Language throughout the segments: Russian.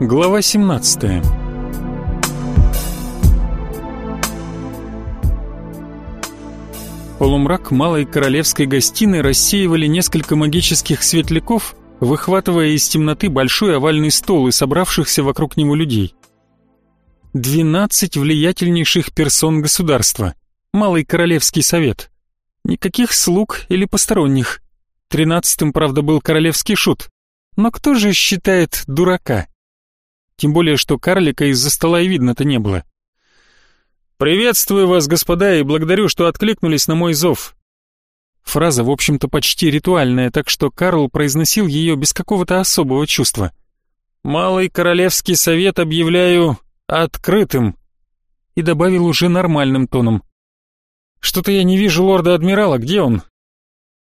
Глава 17 Полумрак малой королевской гостиной рассеивали несколько магических светляков, выхватывая из темноты большой овальный стол и собравшихся вокруг него людей. Двенадцать влиятельнейших персон государства. Малый королевский совет. Никаких слуг или посторонних. Тринадцатым, правда, был королевский шут. Но кто же считает дурака? Тем более, что карлика из-за стола и видно-то не было. «Приветствую вас, господа, и благодарю, что откликнулись на мой зов». Фраза, в общем-то, почти ритуальная, так что Карл произносил ее без какого-то особого чувства. «Малый королевский совет объявляю открытым», и добавил уже нормальным тоном. «Что-то я не вижу лорда-адмирала, где он?»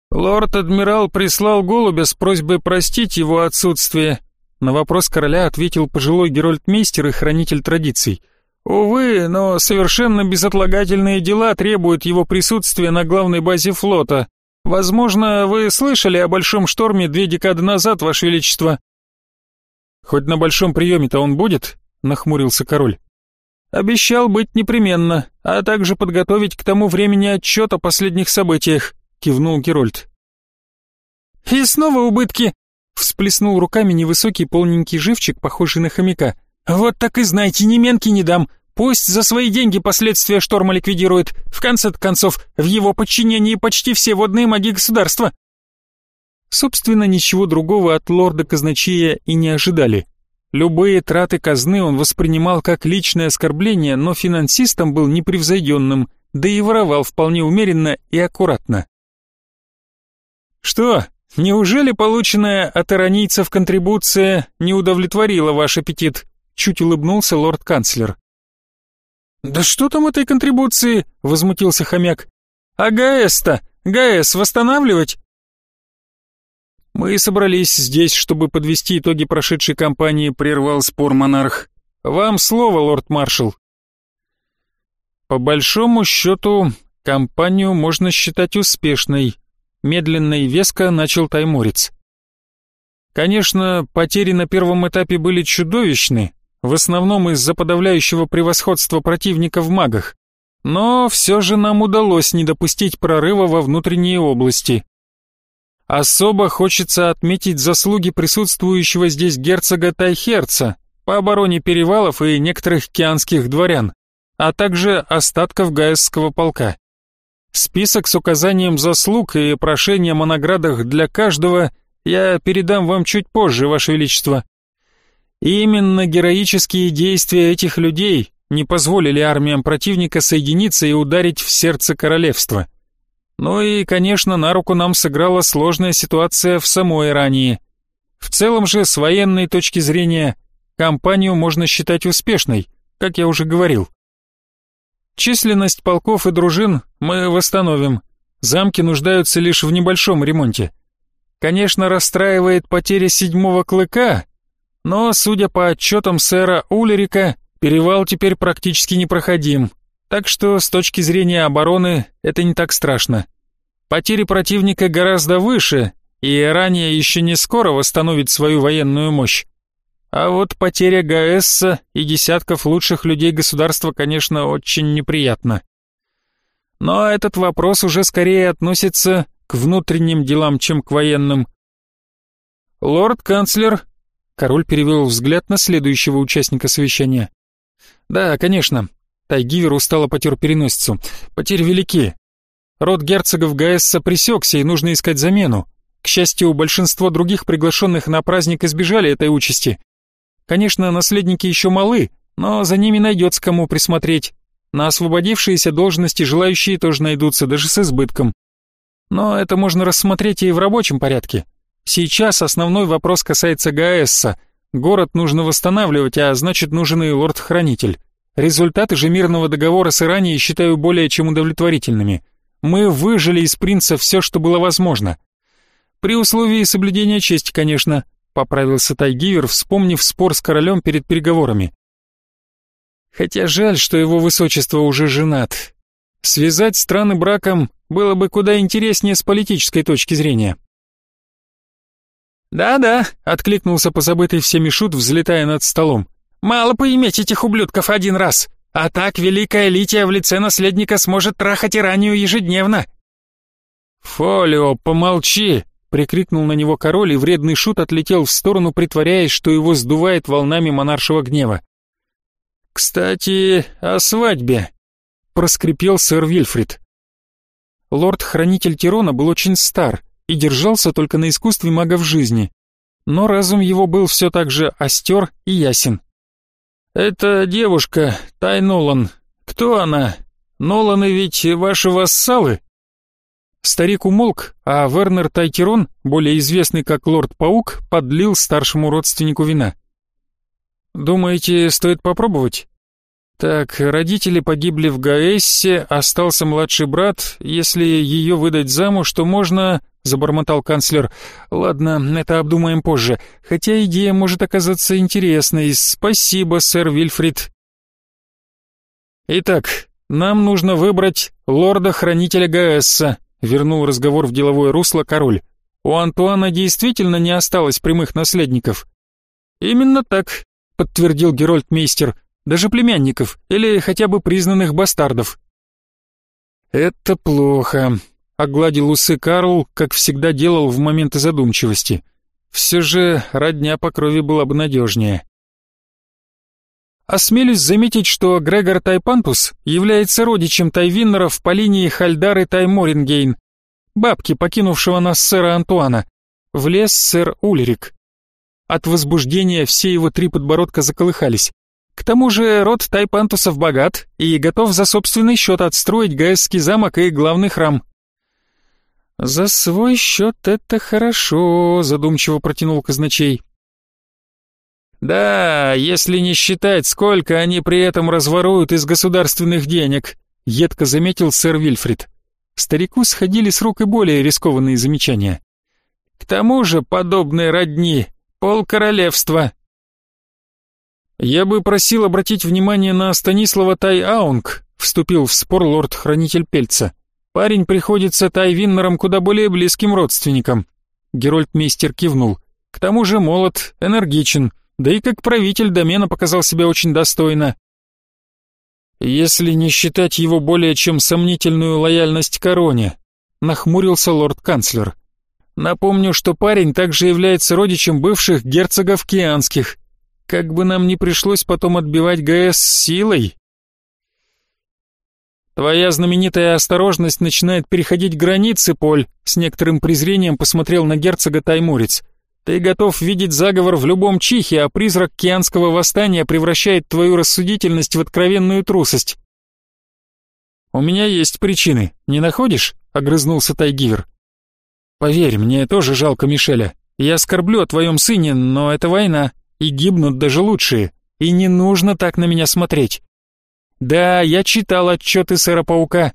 «Лорд-адмирал прислал голубя с просьбой простить его отсутствие», на вопрос короля ответил пожилой герольдмейстер и хранитель традиций – Увы, но совершенно безотлагательные дела требуют его присутствия на главной базе флота. Возможно, вы слышали о большом шторме две декады назад, Ваше Величество. Хоть на большом приеме-то он будет? Нахмурился король. Обещал быть непременно, а также подготовить к тому времени отчет о последних событиях, кивнул Герольд. И снова убытки, всплеснул руками невысокий полненький живчик, похожий на хомяка. «Вот так и знайте, ни менки не дам. Пусть за свои деньги последствия шторма ликвидирует. В конце концов, в его подчинении почти все водные маги государства». Собственно, ничего другого от лорда казначея и не ожидали. Любые траты казны он воспринимал как личное оскорбление, но финансистом был непревзойденным, да и воровал вполне умеренно и аккуратно. «Что, неужели полученная от иронийцев контрибуция не удовлетворила ваш аппетит?» чуть улыбнулся лорд-канцлер. «Да что там этой контрибуции?» — возмутился хомяк. «А ГАЭС-то? ГАЭС восстанавливать?» «Мы собрались здесь, чтобы подвести итоги прошедшей кампании», — прервал спор монарх. «Вам слово, лорд-маршал». «По большому счету, кампанию можно считать успешной», — медленно и веско начал тайморец. «Конечно, потери на первом этапе были чудовищны, в основном из-за подавляющего превосходства противника в магах. Но все же нам удалось не допустить прорыва во внутренние области. Особо хочется отметить заслуги присутствующего здесь герцога Тайхерца по обороне перевалов и некоторых кианских дворян, а также остатков гаесского полка. Список с указанием заслуг и прошением о наградах для каждого я передам вам чуть позже, Ваше Величество. Именно героические действия этих людей не позволили армиям противника соединиться и ударить в сердце королевства. Ну и, конечно, на руку нам сыграла сложная ситуация в самой Ирании. В целом же, с военной точки зрения, кампанию можно считать успешной, как я уже говорил. Численность полков и дружин мы восстановим. Замки нуждаются лишь в небольшом ремонте. Конечно, расстраивает потеря седьмого клыка, но, судя по отчетам сэра Улерика, перевал теперь практически непроходим, так что с точки зрения обороны это не так страшно. Потери противника гораздо выше, и ранее еще не скоро восстановит свою военную мощь. А вот потеря ГАЭСа и десятков лучших людей государства, конечно, очень неприятно. Но этот вопрос уже скорее относится к внутренним делам, чем к военным. Лорд-канцлер Король перевел взгляд на следующего участника совещания. «Да, конечно». Тайгивер устало потер переносицу. «Потери велики. Род герцогов Гаэсса пресекся, и нужно искать замену. К счастью, большинство других приглашенных на праздник избежали этой участи. Конечно, наследники еще малы, но за ними найдется кому присмотреть. На освободившиеся должности желающие тоже найдутся, даже с избытком. Но это можно рассмотреть и в рабочем порядке. Сейчас основной вопрос касается ГАЭСа. Город нужно восстанавливать, а значит нужен и лорд-хранитель. Результаты же мирного договора с Иранией считаю более чем удовлетворительными. Мы выжили из принца все, что было возможно. При условии соблюдения чести, конечно, поправился Тайгивер, вспомнив спор с королем перед переговорами. Хотя жаль, что его высочество уже женат. Связать страны браком было бы куда интереснее с политической точки зрения. «Да-да», — откликнулся позабытый всеми шут, взлетая над столом. «Мало поиметь этих ублюдков один раз, а так великая Лития в лице наследника сможет трахать Иранию ежедневно». «Фолио, помолчи!» — прикрикнул на него король, и вредный шут отлетел в сторону, притворяясь, что его сдувает волнами монаршего гнева. «Кстати, о свадьбе», — проскрипел сэр Вильфрид. Лорд-хранитель Тирона был очень стар и держался только на искусстве магов жизни, но разум его был все так же остер и ясен. «Это девушка, Тай Нолан. Кто она? Ноланы ведь ваши вассалы?» Старик умолк, а Вернер Тайтирон, более известный как Лорд-паук, подлил старшему родственнику вина. «Думаете, стоит попробовать?» Так, родители погибли в Гаэссе, остался младший брат. Если ее выдать замуж, то можно... Забормотал канцлер. Ладно, это обдумаем позже. Хотя идея может оказаться интересной. Спасибо, сэр Вильфрид. Итак, нам нужно выбрать лорда-хранителя Гаэсса. Вернул разговор в деловое русло король. У Антуана действительно не осталось прямых наследников. Именно так, подтвердил Герольд-мейстер даже племянников или хотя бы признанных бастардов. «Это плохо», — огладил усы Карл, как всегда делал в моменты задумчивости. «Все же родня по крови была бы надежнее». Осмелюсь заметить, что Грегор Тайпантус является родичем Тайвиннеров по линии Хальдары Тайморингейн, бабки, покинувшего нас сэра Антуана. Влез сэр Ульрик. От возбуждения все его три подбородка заколыхались. К тому же род Тайпантусов богат и готов за собственный счет отстроить Гаэсский замок и главный храм. «За свой счет это хорошо», — задумчиво протянул казначей. «Да, если не считать, сколько они при этом разворуют из государственных денег», — едко заметил сэр Вильфрид. Старику сходили с рук и более рискованные замечания. «К тому же подобной родни — полкоролевства, «Я бы просил обратить внимание на Станислава Тай-Аунг», вступил в спор лорд-хранитель Пельца. «Парень приходится Тай-Виннером куда более близким родственником». Герольд-мейстер кивнул. «К тому же молод, энергичен, да и как правитель домена показал себя очень достойно». «Если не считать его более чем сомнительную лояльность короне», нахмурился лорд-канцлер. «Напомню, что парень также является родичем бывших герцогов Кианских, как бы нам не пришлось потом отбивать ГС силой. Твоя знаменитая осторожность начинает переходить границы, Поль, с некоторым презрением посмотрел на герцога Таймурец. Ты готов видеть заговор в любом чихе, а призрак кианского восстания превращает твою рассудительность в откровенную трусость. У меня есть причины, не находишь? огрызнулся Тайгивер. Поверь, мне тоже жалко Мишеля. Я скорблю о твоем сыне, но это война и гибнут даже лучшие, и не нужно так на меня смотреть. Да, я читал отчеты сэра Паука,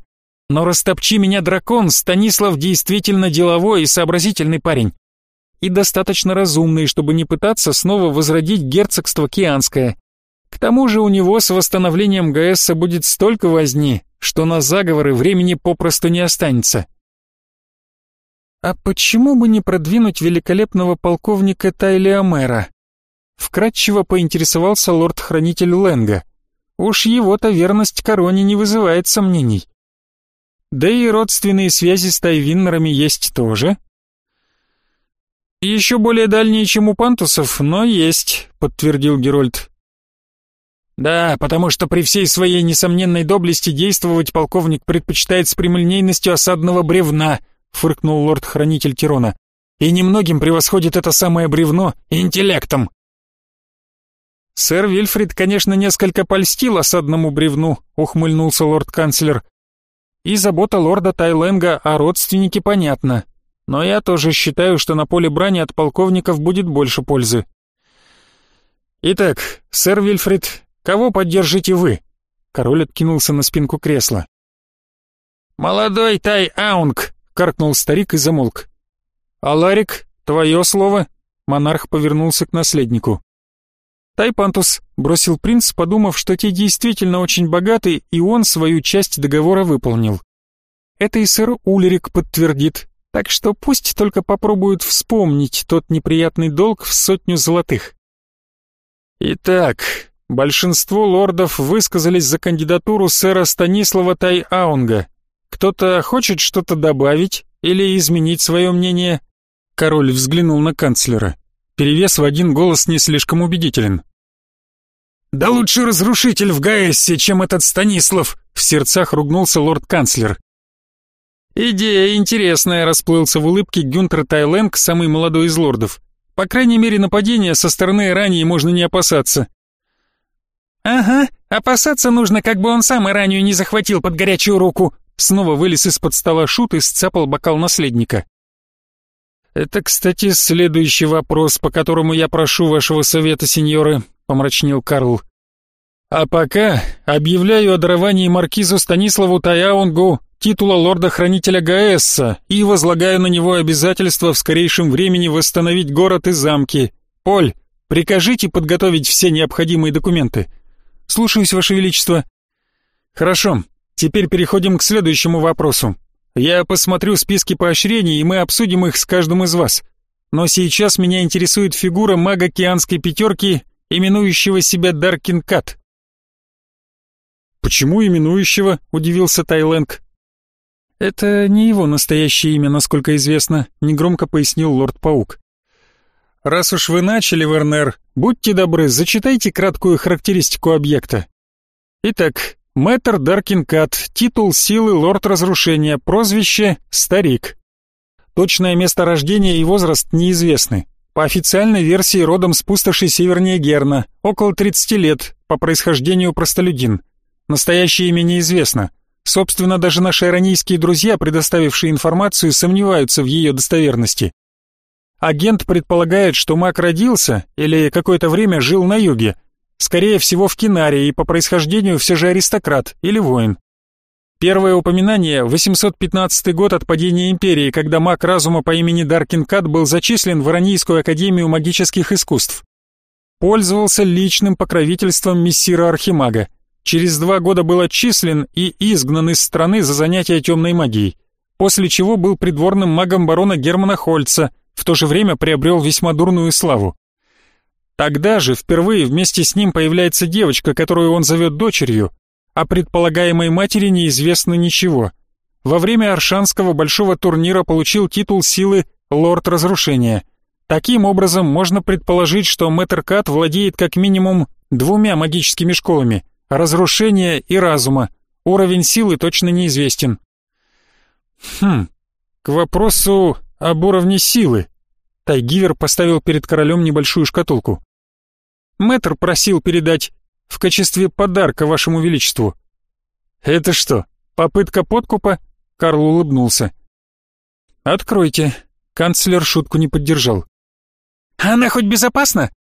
но растопчи меня дракон, Станислав действительно деловой и сообразительный парень. И достаточно разумный, чтобы не пытаться снова возродить герцогство Кианское. К тому же у него с восстановлением ГС будет столько возни, что на заговоры времени попросту не останется. А почему бы не продвинуть великолепного полковника Тайлиамера? Вкратчиво поинтересовался лорд-хранитель Ленга. Уж его-то верность короне не вызывает сомнений. Да и родственные связи с Тайвиннерами есть тоже. Еще более дальние, чем у Пантусов, но есть, подтвердил Герольд. Да, потому что при всей своей несомненной доблести действовать полковник предпочитает с прямолинейностью осадного бревна, фыркнул лорд-хранитель Тирона. И немногим превосходит это самое бревно интеллектом. «Сэр Вильфрид, конечно, несколько польстил осадному бревну», — ухмыльнулся лорд-канцлер. «И забота лорда Тайленга о родственнике понятна. Но я тоже считаю, что на поле брани от полковников будет больше пользы». «Итак, сэр Вильфрид, кого поддержите вы?» Король откинулся на спинку кресла. «Молодой Тай-Аунг!» — каркнул старик и замолк. «Аларик, твое слово?» Монарх повернулся к наследнику. Тайпантус бросил принц, подумав, что те действительно очень богаты, и он свою часть договора выполнил. Это и сэр Улерик подтвердит. Так что пусть только попробуют вспомнить тот неприятный долг в сотню золотых. Итак, большинство лордов высказались за кандидатуру сэра Станислава Тай-Аунга. Кто-то хочет что-то добавить или изменить свое мнение? Король взглянул на канцлера. Перевес в один голос не слишком убедителен. «Да лучше разрушитель в Гаэссе, чем этот Станислав!» В сердцах ругнулся лорд-канцлер. «Идея интересная», — расплылся в улыбке Гюнтер Тайленг, самый молодой из лордов. «По крайней мере, нападения со стороны Ирании можно не опасаться». «Ага, опасаться нужно, как бы он сам Иранию не захватил под горячую руку», Снова вылез из-под стола шут и сцапал бокал наследника. «Это, кстати, следующий вопрос, по которому я прошу вашего совета, сеньоры», — помрачнел Карл. «А пока объявляю о даровании маркизу Станиславу Таяунгу титула лорда-хранителя Гаэсса и возлагаю на него обязательство в скорейшем времени восстановить город и замки. Поль, прикажите подготовить все необходимые документы. Слушаюсь, ваше величество». «Хорошо. Теперь переходим к следующему вопросу. Я посмотрю списки поощрений, и мы обсудим их с каждым из вас. Но сейчас меня интересует фигура мага Кианской пятерки, именующего себя Даркин Кат. «Почему именующего?» — удивился Тайленг. «Это не его настоящее имя, насколько известно», — негромко пояснил лорд-паук. «Раз уж вы начали, Вернер, будьте добры, зачитайте краткую характеристику объекта. Итак, Мэтр Даркинкат, титул силы Лорд Разрушения, прозвище Старик. Точное место рождения и возраст неизвестны. По официальной версии родом с пустоши севернее Герна, около 30 лет, по происхождению простолюдин. Настоящее имя неизвестно. Собственно, даже наши иронийские друзья, предоставившие информацию, сомневаются в ее достоверности. Агент предполагает, что маг родился или какое-то время жил на юге, Скорее всего, в Кинаре и по происхождению все же аристократ или воин. Первое упоминание – 815 год от падения империи, когда маг разума по имени Даркин Кат был зачислен в Иронийскую академию магических искусств. Пользовался личным покровительством мессира Архимага. Через два года был отчислен и изгнан из страны за занятия темной магией, после чего был придворным магом барона Германа Хольца, в то же время приобрел весьма дурную славу. Тогда же впервые вместе с ним появляется девочка, которую он зовет дочерью, а предполагаемой матери неизвестно ничего. Во время Аршанского большого турнира получил титул силы «Лорд Разрушения». Таким образом, можно предположить, что Мэтр владеет как минимум двумя магическими школами – разрушения и разума. Уровень силы точно неизвестен. Хм, к вопросу об уровне силы. Тайгивер поставил перед королем небольшую шкатулку. Мэтр просил передать в качестве подарка вашему величеству. Это что, попытка подкупа? Карл улыбнулся. Откройте. Канцлер шутку не поддержал. Она хоть безопасна?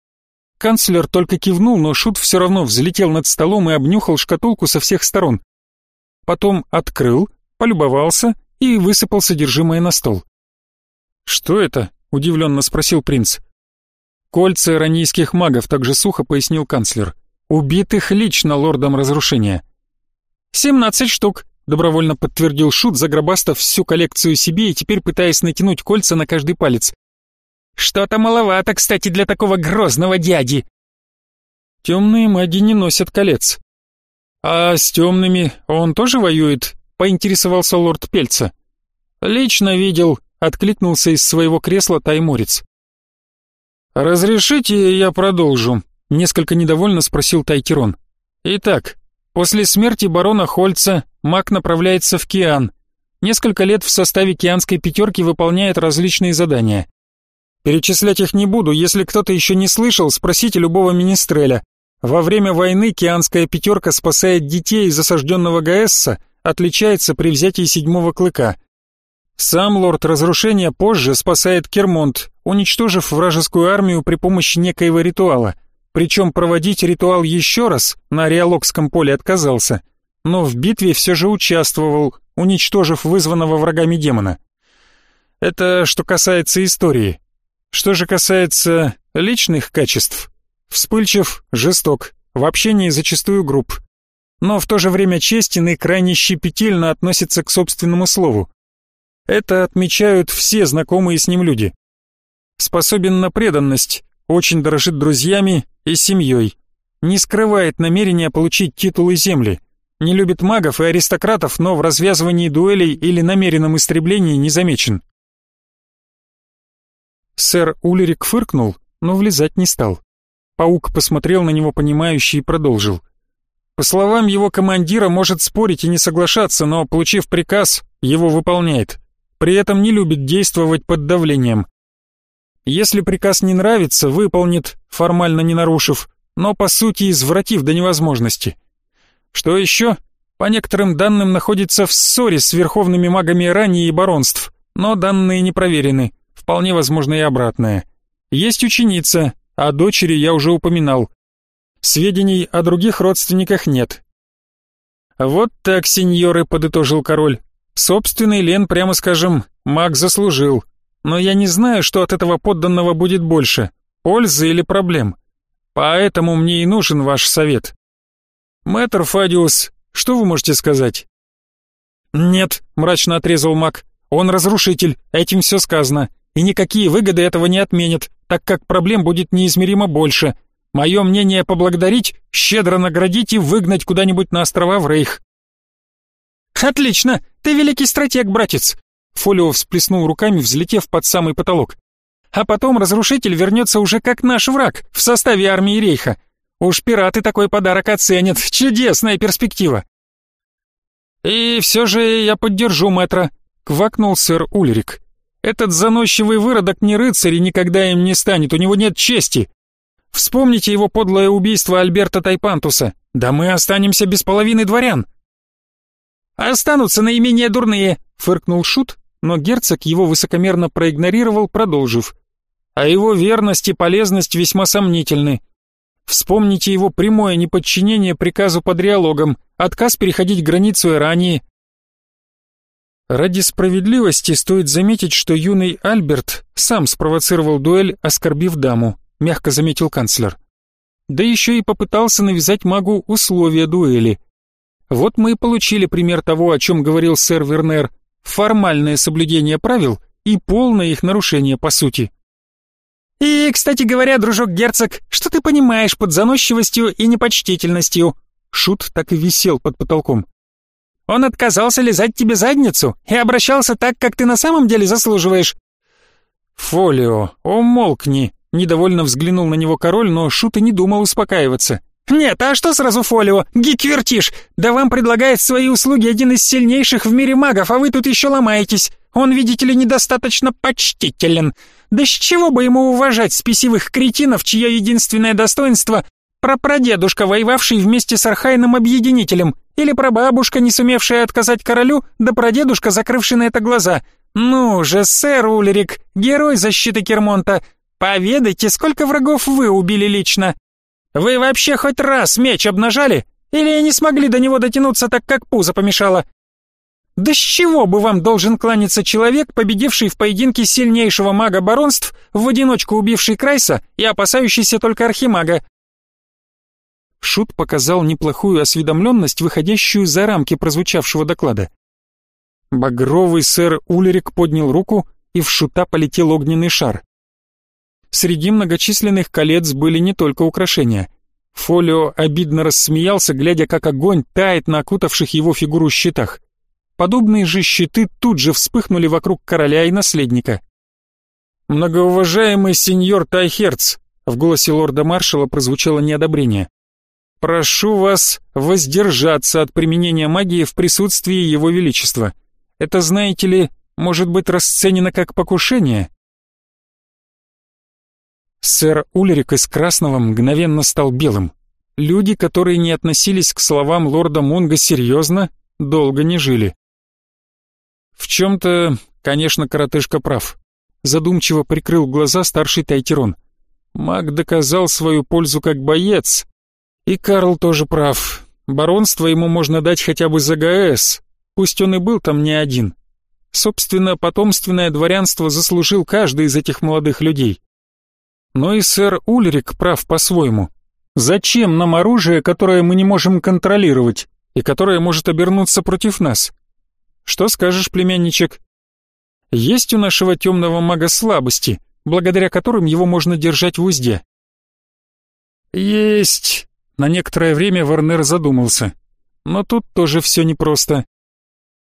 Канцлер только кивнул, но шут все равно взлетел над столом и обнюхал шкатулку со всех сторон. Потом открыл, полюбовался и высыпал содержимое на стол. «Что это?» удивленно спросил принц. Кольца иронийских магов, также сухо пояснил канцлер. Убитых лично лордом разрушения. «Семнадцать штук», — добровольно подтвердил Шут, загробастав всю коллекцию себе и теперь пытаясь натянуть кольца на каждый палец. «Что-то маловато, кстати, для такого грозного дяди». «Темные маги не носят колец». «А с темными он тоже воюет?» — поинтересовался лорд Пельца. «Лично видел, откликнулся из своего кресла тайморец. «Разрешите, я продолжу?» — несколько недовольно спросил Тайкерон. «Итак, после смерти барона Хольца маг направляется в Киан. Несколько лет в составе Кианской пятерки выполняет различные задания. Перечислять их не буду, если кто-то еще не слышал, спросите любого министреля. Во время войны Кианская пятерка спасает детей из осажденного Гаэсса, отличается при взятии седьмого клыка — сам лорд разрушения позже спасает Кермонт, уничтожив вражескую армию при помощи некоего ритуала. Причем проводить ритуал еще раз на Ариалокском поле отказался, но в битве все же участвовал, уничтожив вызванного врагами демона. Это что касается истории. Что же касается личных качеств, вспыльчив, жесток, в общении зачастую груб. Но в то же время честен и крайне щепетильно относится к собственному слову. Это отмечают все знакомые с ним люди. Способен на преданность, очень дорожит друзьями и семьей. Не скрывает намерения получить титул и земли. Не любит магов и аристократов, но в развязывании дуэлей или намеренном истреблении не замечен. Сэр Улерик фыркнул, но влезать не стал. Паук посмотрел на него понимающе и продолжил. По словам его командира, может спорить и не соглашаться, но, получив приказ, его выполняет. При этом не любит действовать под давлением. Если приказ не нравится, выполнит, формально не нарушив, но по сути извратив до невозможности. Что еще? По некоторым данным находится в ссоре с верховными магами ранее и баронств, но данные не проверены, вполне возможно и обратное. Есть ученица, о дочери я уже упоминал. Сведений о других родственниках нет. Вот так, сеньоры, подытожил король. Собственный Лен, прямо скажем, маг заслужил. Но я не знаю, что от этого подданного будет больше, пользы или проблем. Поэтому мне и нужен ваш совет. Мэтр Фадиус, что вы можете сказать? Нет, мрачно отрезал маг. Он разрушитель, этим все сказано. И никакие выгоды этого не отменят, так как проблем будет неизмеримо больше. Мое мнение поблагодарить, щедро наградить и выгнать куда-нибудь на острова в Рейх. Отлично, ты великий стратег, братец. Фолио всплеснул руками, взлетев под самый потолок. А потом разрушитель вернется уже как наш враг в составе армии Рейха. Уж пираты такой подарок оценят. Чудесная перспектива. И все же я поддержу мэтра, квакнул сэр Ульрик. Этот заносчивый выродок не рыцарь и никогда им не станет, у него нет чести. Вспомните его подлое убийство Альберта Тайпантуса. Да мы останемся без половины дворян. Останутся наименее дурные, фыркнул шут, но герцог его высокомерно проигнорировал, продолжив: "А его верность и полезность весьма сомнительны. Вспомните его прямое неподчинение приказу под реологом, отказ переходить границу ранее. Ради справедливости стоит заметить, что юный Альберт сам спровоцировал дуэль, оскорбив даму, мягко заметил канцлер. Да еще и попытался навязать магу условия дуэли. Вот мы и получили пример того, о чем говорил сэр Вернер, формальное соблюдение правил и полное их нарушение по сути. И, кстати говоря, дружок герцог, что ты понимаешь под заносчивостью и непочтительностью? Шут так и висел под потолком. Он отказался лизать тебе задницу и обращался так, как ты на самом деле заслуживаешь. Фолио, умолкни, недовольно взглянул на него король, но Шут и не думал успокаиваться. «Нет, а что сразу фолио? Гик вертишь! Да вам предлагает свои услуги один из сильнейших в мире магов, а вы тут еще ломаетесь. Он, видите ли, недостаточно почтителен. Да с чего бы ему уважать спесивых кретинов, чье единственное достоинство — прапрадедушка, воевавший вместе с Архайным Объединителем, или прабабушка, не сумевшая отказать королю, да прадедушка, закрывший на это глаза. Ну же, сэр Улерик, герой защиты Кермонта, поведайте, сколько врагов вы убили лично?» Вы вообще хоть раз меч обнажали? Или не смогли до него дотянуться так, как пузо помешало? Да с чего бы вам должен кланяться человек, победивший в поединке сильнейшего мага баронств, в одиночку убивший Крайса и опасающийся только архимага? Шут показал неплохую осведомленность, выходящую за рамки прозвучавшего доклада. Багровый сэр Улерик поднял руку, и в Шута полетел огненный шар. Среди многочисленных колец были не только украшения. Фолио обидно рассмеялся, глядя, как огонь тает на окутавших его фигуру щитах. Подобные же щиты тут же вспыхнули вокруг короля и наследника. «Многоуважаемый сеньор Тайхерц», — в голосе лорда-маршала прозвучало неодобрение, «прошу вас воздержаться от применения магии в присутствии его величества. Это, знаете ли, может быть расценено как покушение, Сэр Ульрик из Красного мгновенно стал белым. Люди, которые не относились к словам лорда Мунга серьезно, долго не жили. В чем-то, конечно, коротышка прав. Задумчиво прикрыл глаза старший Тайтерон. Маг доказал свою пользу как боец. И Карл тоже прав. Баронство ему можно дать хотя бы за ГС, пусть он и был там не один. Собственно, потомственное дворянство заслужил каждый из этих молодых людей. Но и сэр Ульрик прав по-своему. Зачем нам оружие, которое мы не можем контролировать и которое может обернуться против нас? Что скажешь, племянничек? Есть у нашего темного мага слабости, благодаря которым его можно держать в узде? Есть. На некоторое время Варнер задумался. Но тут тоже все непросто.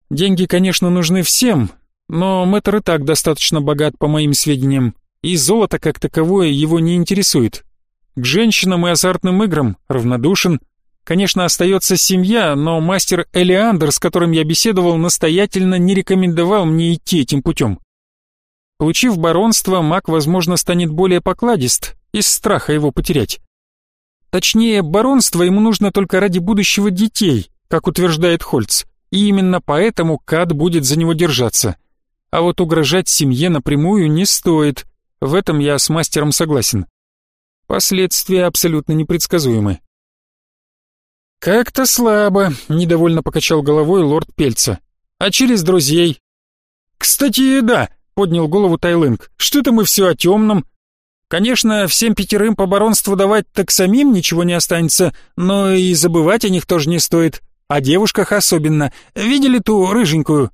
Деньги, конечно, нужны всем, но мэтр и так достаточно богат, по моим сведениям, и золото как таковое его не интересует. К женщинам и азартным играм равнодушен. Конечно, остается семья, но мастер Элеандр, с которым я беседовал, настоятельно не рекомендовал мне идти этим путем. Получив баронство, маг, возможно, станет более покладист, из страха его потерять. Точнее, баронство ему нужно только ради будущего детей, как утверждает Хольц, и именно поэтому Кад будет за него держаться. А вот угрожать семье напрямую не стоит, в этом я с мастером согласен. Последствия абсолютно непредсказуемы. «Как-то слабо», — недовольно покачал головой лорд Пельца. «А через друзей?» «Кстати, да», — поднял голову Тайлинг. «Что-то мы все о темном. Конечно, всем пятерым по баронству давать так самим ничего не останется, но и забывать о них тоже не стоит. О девушках особенно. Видели ту рыженькую?»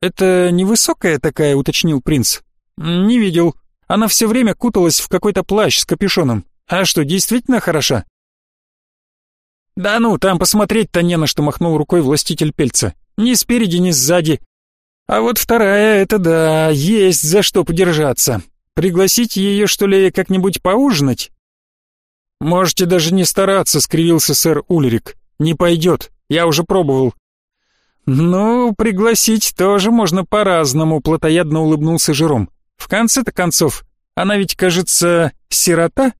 «Это невысокая такая», — уточнил принц. «Не видел», она все время куталась в какой-то плащ с капюшоном. А что, действительно хороша? Да ну, там посмотреть-то не на что, махнул рукой властитель пельца. Ни спереди, ни сзади. А вот вторая, это да, есть за что подержаться. Пригласить ее, что ли, как-нибудь поужинать? Можете даже не стараться, скривился сэр Ульрик. Не пойдет, я уже пробовал. Ну, пригласить тоже можно по-разному, плотоядно улыбнулся Жером. В конце-то концов, она ведь, кажется, сирота?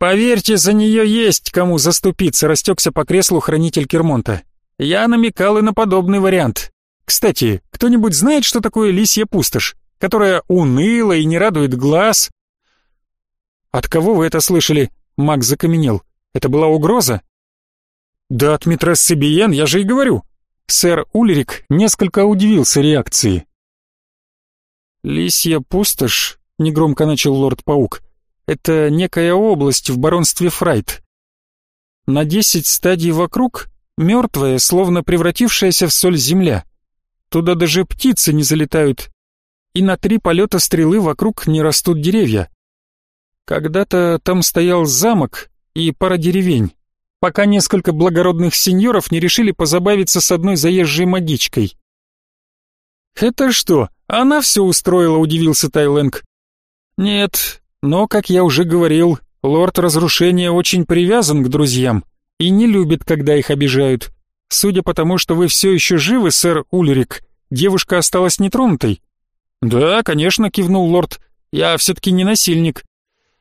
Поверьте, за нее есть кому заступиться, растекся по креслу хранитель Кермонта. Я намекал и на подобный вариант. Кстати, кто-нибудь знает, что такое лисья пустошь, которая уныла и не радует глаз? От кого вы это слышали? Маг закаменел. Это была угроза? Да от митрессы Биен, я же и говорю. Сэр Ульрик несколько удивился реакции. «Лисья пустошь», — негромко начал лорд-паук, — «это некая область в баронстве Фрайт. На десять стадий вокруг мертвая, словно превратившаяся в соль земля. Туда даже птицы не залетают, и на три полета стрелы вокруг не растут деревья. Когда-то там стоял замок и пара деревень, пока несколько благородных сеньоров не решили позабавиться с одной заезжей магичкой. «Это что, она все устроила?» — удивился Тайленг. «Нет, но, как я уже говорил, лорд разрушения очень привязан к друзьям и не любит, когда их обижают. Судя по тому, что вы все еще живы, сэр Ульрик, девушка осталась нетронутой». «Да, конечно», — кивнул лорд, — «я все-таки не насильник».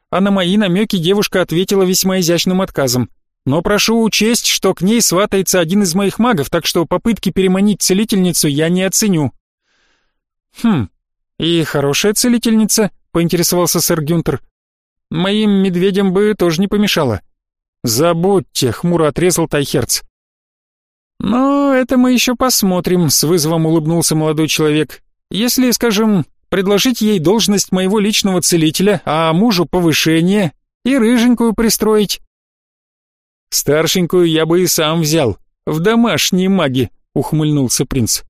А на мои намеки девушка ответила весьма изящным отказом. «Но прошу учесть, что к ней сватается один из моих магов, так что попытки переманить целительницу я не оценю». «Хм, и хорошая целительница?» — поинтересовался сэр Гюнтер. «Моим медведям бы тоже не помешало». «Забудьте», — хмуро отрезал Тайхерц. «Ну, это мы еще посмотрим», — с вызовом улыбнулся молодой человек. «Если, скажем, предложить ей должность моего личного целителя, а мужу повышение и рыженькую пристроить». «Старшенькую я бы и сам взял, в домашние маги», — ухмыльнулся принц.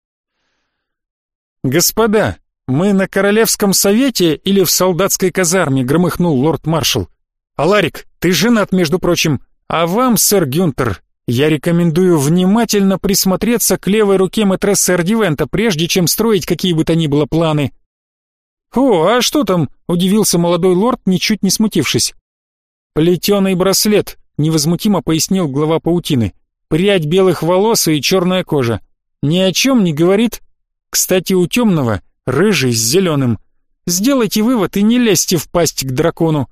«Господа, мы на Королевском совете или в солдатской казарме?» — громыхнул лорд-маршал. «Аларик, ты женат, между прочим. А вам, сэр Гюнтер, я рекомендую внимательно присмотреться к левой руке мэтрессы Ардивента, прежде чем строить какие бы то ни было планы». «О, а что там?» — удивился молодой лорд, ничуть не смутившись. «Плетеный браслет», — невозмутимо пояснил глава паутины. «Прядь белых волос и черная кожа. Ни о чем не говорит, кстати, у темного рыжий с зеленым. Сделайте вывод и не лезьте в пасть к дракону.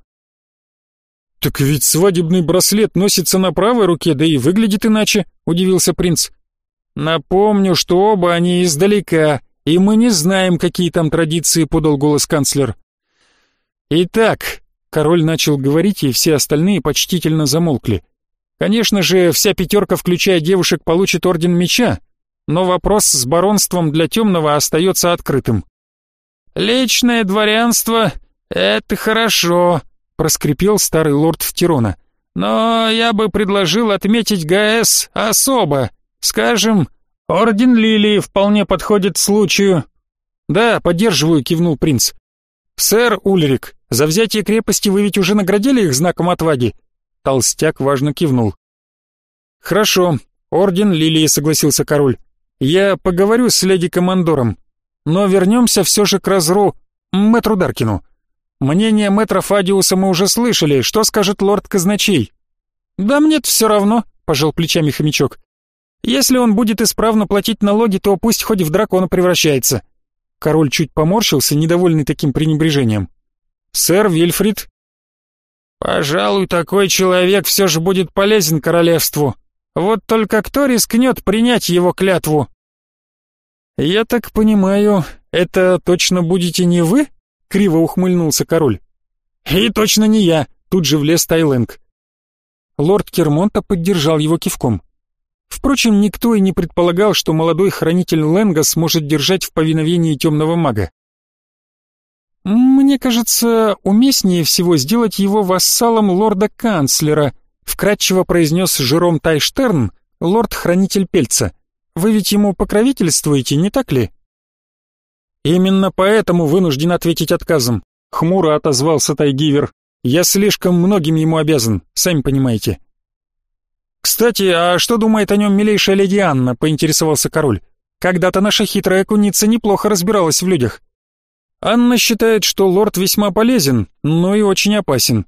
Так ведь свадебный браслет носится на правой руке, да и выглядит иначе, удивился принц. Напомню, что оба они издалека, и мы не знаем, какие там традиции, подал голос канцлер. Итак, король начал говорить, и все остальные почтительно замолкли. Конечно же, вся пятерка, включая девушек, получит орден меча, но вопрос с баронством для темного остается открытым. «Личное дворянство — это хорошо», — проскрипел старый лорд Втирона. «Но я бы предложил отметить ГС особо. Скажем, Орден Лилии вполне подходит случаю. «Да, поддерживаю», — кивнул принц. «Сэр Ульрик, за взятие крепости вы ведь уже наградили их знаком отваги?» Толстяк важно кивнул. «Хорошо, орден Лилии», — согласился король. «Я поговорю с леди-командором, но вернемся все же к разру мэтру Даркину. Мнение мэтра Фадиуса мы уже слышали, что скажет лорд Казначей?» «Да мне-то все равно», — пожал плечами хомячок. «Если он будет исправно платить налоги, то пусть хоть в дракона превращается». Король чуть поморщился, недовольный таким пренебрежением. «Сэр Вильфрид?» «Пожалуй, такой человек все же будет полезен королевству. Вот только кто рискнет принять его клятву?» «Я так понимаю, это точно будете не вы?» — криво ухмыльнулся король. «И точно не я», — тут же влез Тайленг. Лорд Кермонта поддержал его кивком. Впрочем, никто и не предполагал, что молодой хранитель Ленга сможет держать в повиновении темного мага. «Мне кажется, уместнее всего сделать его вассалом лорда-канцлера», вкратчиво произнес Жером Тайштерн, лорд-хранитель Пельца. «Вы ведь ему покровительствуете, не так ли?» «Именно поэтому вынужден ответить отказом», — хмуро отозвался Тайгивер. «Я слишком многим ему обязан, сами понимаете». «Кстати, а что думает о нем милейшая леди Анна?» — поинтересовался король. «Когда-то наша хитрая куница неплохо разбиралась в людях». Анна считает, что лорд весьма полезен, но и очень опасен.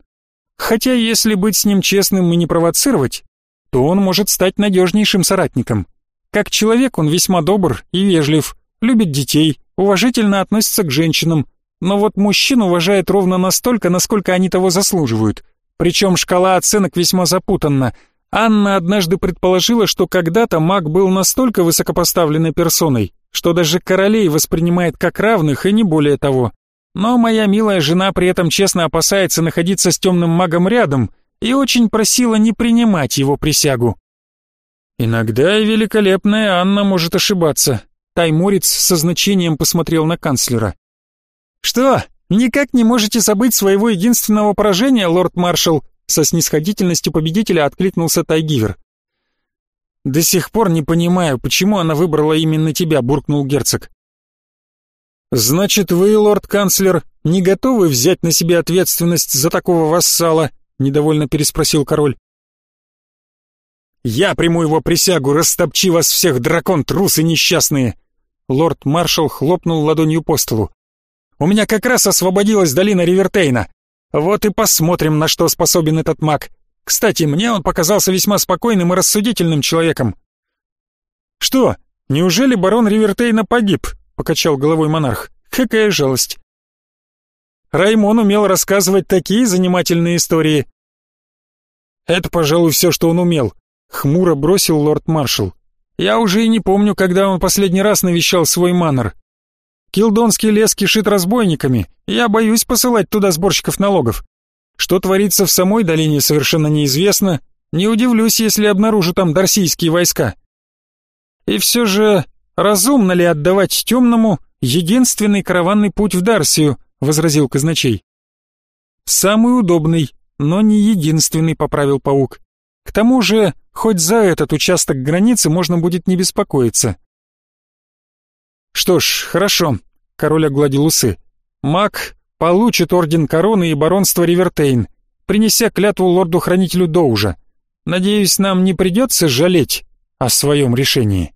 Хотя, если быть с ним честным и не провоцировать, то он может стать надежнейшим соратником. Как человек он весьма добр и вежлив, любит детей, уважительно относится к женщинам, но вот мужчин уважает ровно настолько, насколько они того заслуживают. Причем шкала оценок весьма запутанна — Анна однажды предположила, что когда-то маг был настолько высокопоставленной персоной, что даже королей воспринимает как равных и не более того. Но моя милая жена при этом честно опасается находиться с темным магом рядом и очень просила не принимать его присягу. Иногда и великолепная Анна может ошибаться. Тайморец со значением посмотрел на канцлера. «Что, никак не можете забыть своего единственного поражения, лорд-маршал?» Со снисходительностью победителя откликнулся Тайгивер. «До сих пор не понимаю, почему она выбрала именно тебя», — буркнул герцог. «Значит, вы, лорд-канцлер, не готовы взять на себя ответственность за такого вассала?» — недовольно переспросил король. «Я приму его присягу, растопчи вас всех, дракон, трусы несчастные!» Лорд-маршал хлопнул ладонью по столу. «У меня как раз освободилась долина Ривертейна. Вот и посмотрим, на что способен этот маг. Кстати, мне он показался весьма спокойным и рассудительным человеком. Что, неужели барон Ривертейна погиб? покачал головой монарх. Какая жалость. Раймон умел рассказывать такие занимательные истории. Это, пожалуй, все, что он умел, хмуро бросил лорд-маршал. Я уже и не помню, когда он последний раз навещал свой манор. Килдонский лес кишит разбойниками, я боюсь посылать туда сборщиков налогов. Что творится в самой долине, совершенно неизвестно. Не удивлюсь, если обнаружу там дарсийские войска. И все же, разумно ли отдавать темному единственный караванный путь в Дарсию, возразил казначей. Самый удобный, но не единственный, поправил паук. К тому же, хоть за этот участок границы можно будет не беспокоиться. Что ж, хорошо. Король огладил усы. Маг получит орден короны и баронство Ривертейн, принеся клятву лорду-хранителю Доужа. Надеюсь, нам не придется жалеть о своем решении.